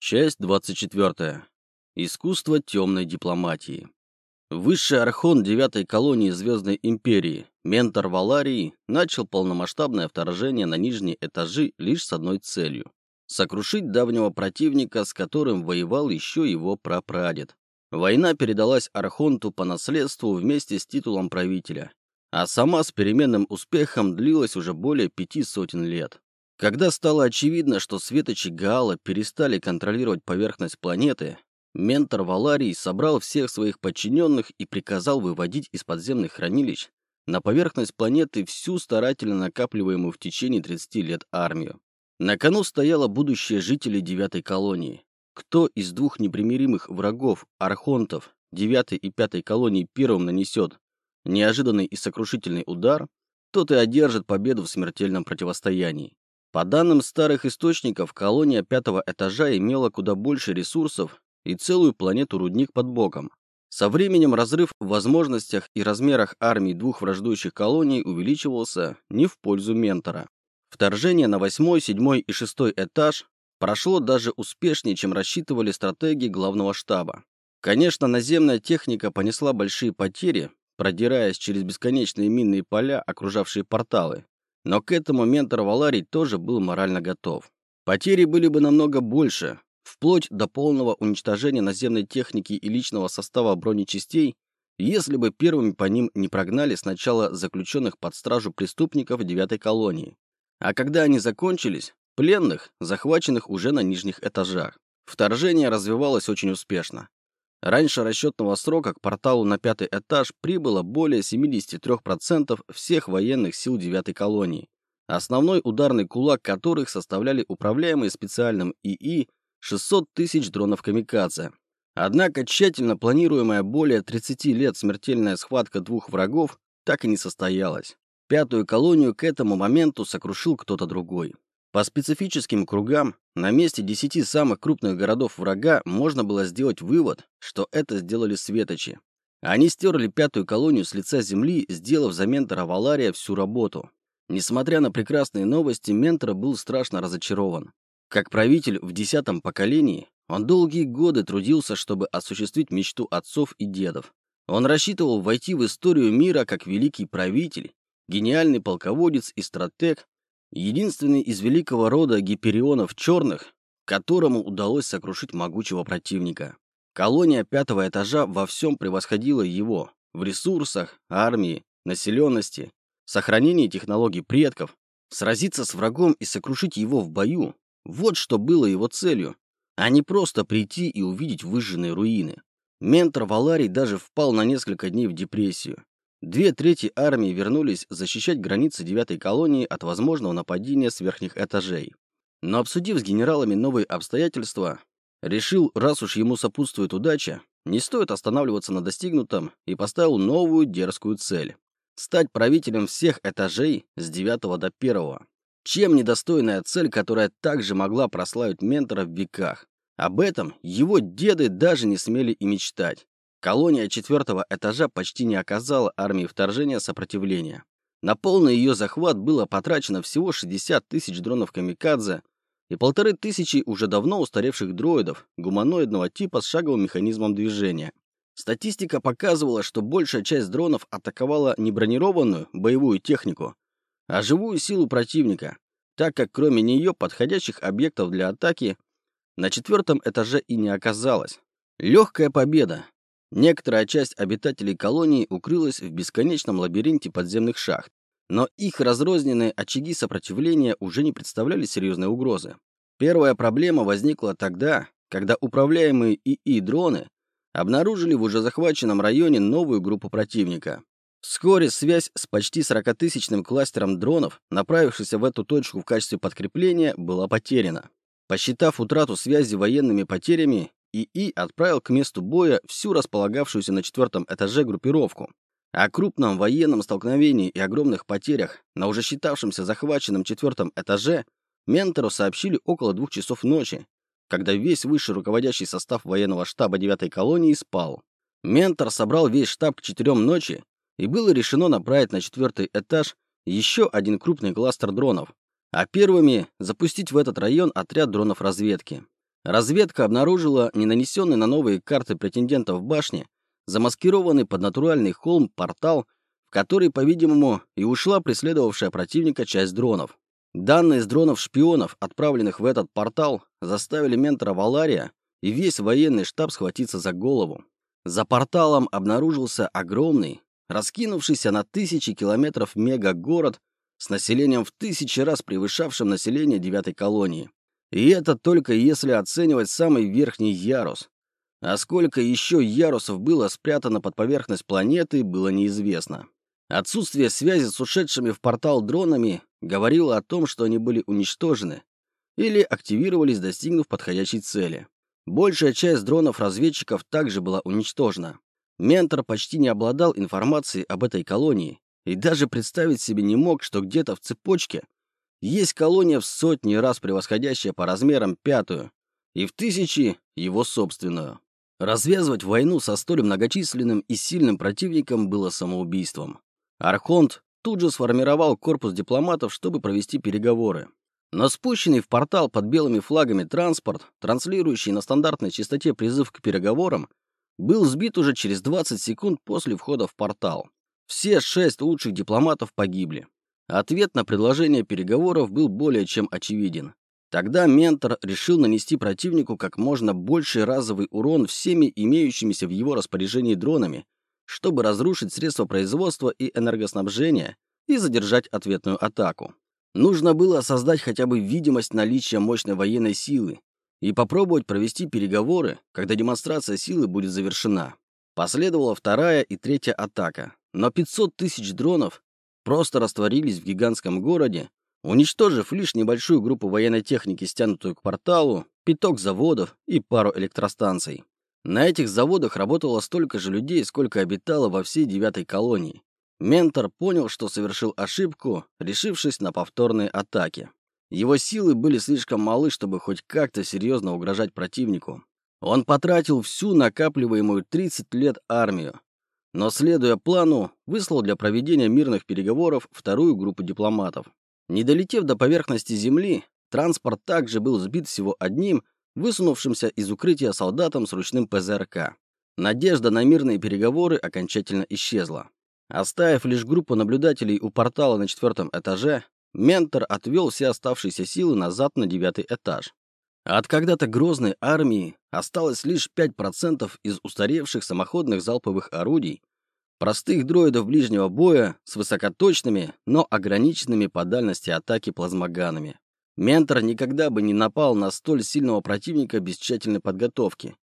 Часть 24. Искусство темной дипломатии. Высший архон девятой колонии Звездной Империи, ментор Валарии, начал полномасштабное вторжение на нижние этажи лишь с одной целью – сокрушить давнего противника, с которым воевал еще его прапрадед. Война передалась Архонту по наследству вместе с титулом правителя, а сама с переменным успехом длилась уже более пяти сотен лет. Когда стало очевидно, что светочи Гаала перестали контролировать поверхность планеты, ментор Валарий собрал всех своих подчиненных и приказал выводить из подземных хранилищ на поверхность планеты всю старательно накапливаемую в течение 30 лет армию. На кону стояло будущее жителей девятой колонии. Кто из двух непримиримых врагов, архонтов, девятой и пятой колонии первым нанесет неожиданный и сокрушительный удар, тот и одержит победу в смертельном противостоянии. По данным старых источников, колония пятого этажа имела куда больше ресурсов и целую планету-рудник под боком. Со временем разрыв в возможностях и размерах армий двух враждующих колоний увеличивался не в пользу ментора. Вторжение на восьмой, седьмой и шестой этаж прошло даже успешнее, чем рассчитывали стратеги главного штаба. Конечно, наземная техника понесла большие потери, продираясь через бесконечные минные поля, окружавшие порталы, но к этому ментор Валарий тоже был морально готов. Потери были бы намного больше, вплоть до полного уничтожения наземной техники и личного состава бронечастей, если бы первыми по ним не прогнали сначала заключенных под стражу преступников девятой колонии. А когда они закончились, пленных, захваченных уже на нижних этажах. Вторжение развивалось очень успешно. Раньше расчетного срока к порталу на пятый этаж прибыло более 73% всех военных сил девятой колонии, основной ударный кулак которых составляли управляемые специальным ИИ 600 тысяч дронов «Камикадзе». Однако тщательно планируемая более 30 лет смертельная схватка двух врагов так и не состоялась. Пятую колонию к этому моменту сокрушил кто-то другой. По специфическим кругам, на месте десяти самых крупных городов врага можно было сделать вывод, что это сделали светочи. Они стерли пятую колонию с лица земли, сделав за ментора Валария всю работу. Несмотря на прекрасные новости, ментор был страшно разочарован. Как правитель в десятом поколении, он долгие годы трудился, чтобы осуществить мечту отцов и дедов. Он рассчитывал войти в историю мира как великий правитель, гениальный полководец и стратег, Единственный из великого рода гиперионов черных, которому удалось сокрушить могучего противника. Колония пятого этажа во всем превосходила его в ресурсах, армии, населенности, сохранении технологий предков. Сразиться с врагом и сокрушить его в бою – вот что было его целью, а не просто прийти и увидеть выжженные руины. Ментор Валарий даже впал на несколько дней в депрессию. Две трети армии вернулись защищать границы девятой колонии от возможного нападения с верхних этажей. Но обсудив с генералами новые обстоятельства, решил, раз уж ему сопутствует удача, не стоит останавливаться на достигнутом и поставил новую дерзкую цель – стать правителем всех этажей с девятого до первого. Чем недостойная цель, которая также могла прославить ментора в веках? Об этом его деды даже не смели и мечтать. Колония четвертого этажа почти не оказала армии вторжения сопротивления. На полный ее захват было потрачено всего 60 тысяч дронов «Камикадзе» и полторы тысячи уже давно устаревших дроидов гуманоидного типа с шаговым механизмом движения. Статистика показывала, что большая часть дронов атаковала не бронированную боевую технику, а живую силу противника, так как кроме нее подходящих объектов для атаки на четвертом этаже и не оказалось. Легкая победа, Некоторая часть обитателей колонии укрылась в бесконечном лабиринте подземных шахт, но их разрозненные очаги сопротивления уже не представляли серьезной угрозы. Первая проблема возникла тогда, когда управляемые ИИ-дроны обнаружили в уже захваченном районе новую группу противника. Вскоре связь с почти 40-тысячным кластером дронов, направившихся в эту точку в качестве подкрепления, была потеряна. Посчитав утрату связи военными потерями, ИИ отправил к месту боя всю располагавшуюся на четвертом этаже группировку. О крупном военном столкновении и огромных потерях на уже считавшемся захваченном четвертом этаже ментору сообщили около двух часов ночи, когда весь высший руководящий состав военного штаба 9-й колонии спал. Ментор собрал весь штаб к четырем ночи, и было решено направить на четвертый этаж еще один крупный кластер дронов, а первыми запустить в этот район отряд дронов разведки. Разведка обнаружила не нанесенный на новые карты претендентов башни, замаскированный под натуральный холм портал, в который, по-видимому, и ушла преследовавшая противника часть дронов. Данные с дронов-шпионов, отправленных в этот портал, заставили ментора Валария и весь военный штаб схватиться за голову. За порталом обнаружился огромный, раскинувшийся на тысячи километров мегагород с населением в тысячи раз превышавшим население девятой колонии. И это только если оценивать самый верхний ярус. А сколько еще ярусов было спрятано под поверхность планеты, было неизвестно. Отсутствие связи с ушедшими в портал дронами говорило о том, что они были уничтожены или активировались, достигнув подходящей цели. Большая часть дронов-разведчиков также была уничтожена. Ментор почти не обладал информацией об этой колонии и даже представить себе не мог, что где-то в цепочке есть колония в сотни раз превосходящая по размерам пятую и в тысячи его собственную. Развязывать войну со столь многочисленным и сильным противником было самоубийством. Архонт тут же сформировал корпус дипломатов, чтобы провести переговоры. Но спущенный в портал под белыми флагами транспорт, транслирующий на стандартной частоте призыв к переговорам, был сбит уже через 20 секунд после входа в портал. Все шесть лучших дипломатов погибли. Ответ на предложение переговоров был более чем очевиден. Тогда ментор решил нанести противнику как можно больший разовый урон всеми имеющимися в его распоряжении дронами, чтобы разрушить средства производства и энергоснабжения и задержать ответную атаку. Нужно было создать хотя бы видимость наличия мощной военной силы и попробовать провести переговоры, когда демонстрация силы будет завершена. Последовала вторая и третья атака, но 500 тысяч дронов просто растворились в гигантском городе, уничтожив лишь небольшую группу военной техники, стянутую к порталу, пяток заводов и пару электростанций. На этих заводах работало столько же людей, сколько обитало во всей девятой колонии. Ментор понял, что совершил ошибку, решившись на повторные атаки. Его силы были слишком малы, чтобы хоть как-то серьезно угрожать противнику. Он потратил всю накапливаемую 30 лет армию, но, следуя плану, выслал для проведения мирных переговоров вторую группу дипломатов. Не долетев до поверхности Земли, транспорт также был сбит всего одним, высунувшимся из укрытия солдатом с ручным ПЗРК. Надежда на мирные переговоры окончательно исчезла. Оставив лишь группу наблюдателей у портала на четвертом этаже, ментор отвел все оставшиеся силы назад на девятый этаж. От когда-то грозной армии осталось лишь 5% из устаревших самоходных залповых орудий, простых дроидов ближнего боя с высокоточными, но ограниченными по дальности атаки плазмоганами. Ментор никогда бы не напал на столь сильного противника без тщательной подготовки.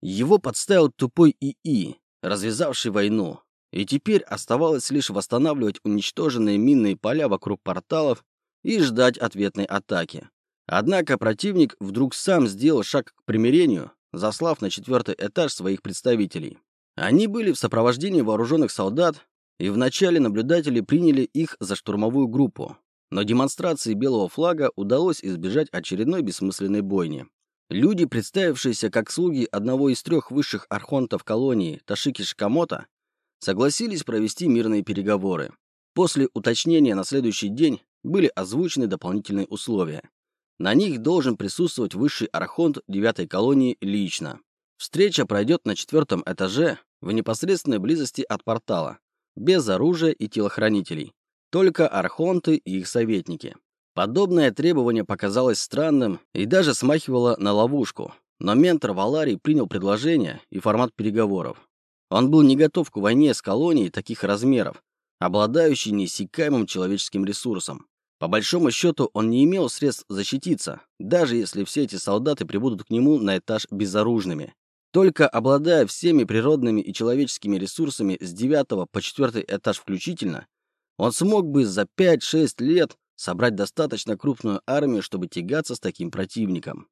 Его подставил тупой ИИ, развязавший войну, и теперь оставалось лишь восстанавливать уничтоженные минные поля вокруг порталов и ждать ответной атаки. Однако противник вдруг сам сделал шаг к примирению, заслав на четвертый этаж своих представителей. Они были в сопровождении вооруженных солдат, и вначале наблюдатели приняли их за штурмовую группу, но демонстрации белого флага удалось избежать очередной бессмысленной бойни. Люди, представившиеся как слуги одного из трех высших архонтов колонии Ташики Шикамото, согласились провести мирные переговоры. После уточнения на следующий день были озвучены дополнительные условия. На них должен присутствовать высший архонт девятой колонии лично. Встреча пройдет на четвертом этаже в непосредственной близости от портала, без оружия и телохранителей, только архонты и их советники. Подобное требование показалось странным и даже смахивало на ловушку, но ментор Валарий принял предложение и формат переговоров. Он был не готов к войне с колонией таких размеров, обладающей неиссякаемым человеческим ресурсом. По большому счету, он не имел средств защититься, даже если все эти солдаты прибудут к нему на этаж безоружными. Только обладая всеми природными и человеческими ресурсами с 9 по 4 этаж включительно, он смог бы за 5-6 лет собрать достаточно крупную армию, чтобы тягаться с таким противником.